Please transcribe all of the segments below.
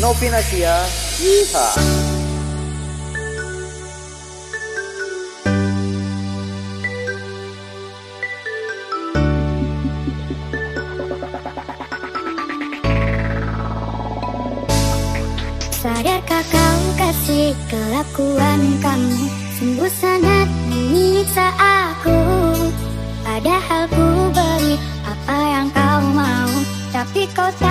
Novin Asia. Yeehaw. Sadarkah kau kasih kelakuan kamu Sungguh sangat menyiksa aku Padahal ku beri apa yang kau mau Tapi kau tak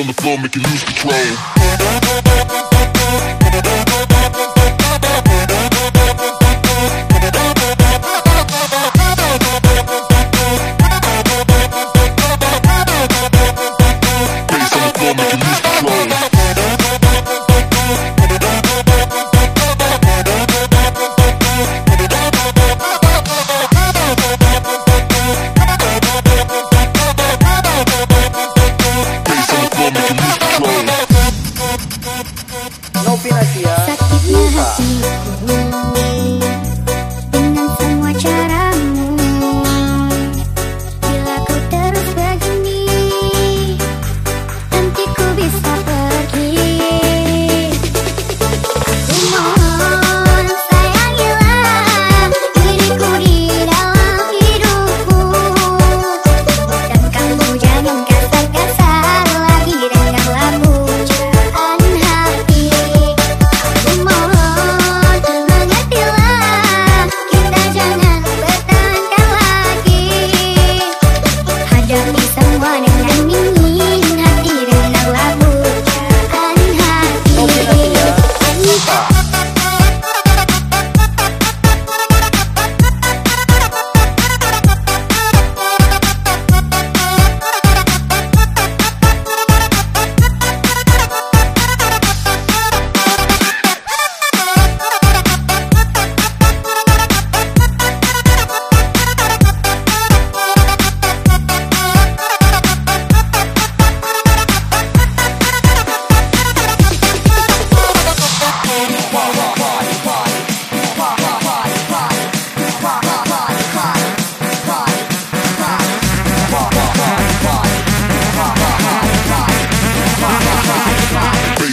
on the floor, making you lose control. Make it opinasi. Ya. Sakitnya hatiku.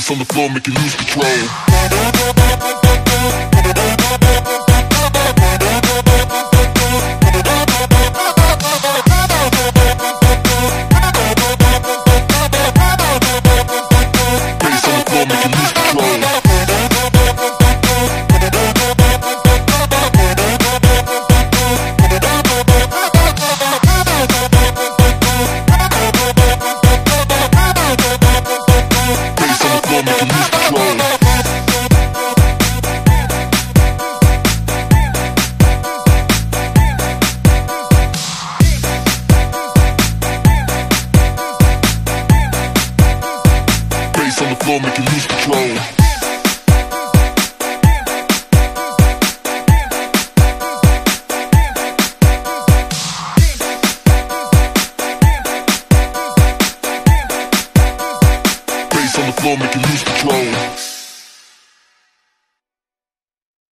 from the floor, making lose control. flow, making lose control.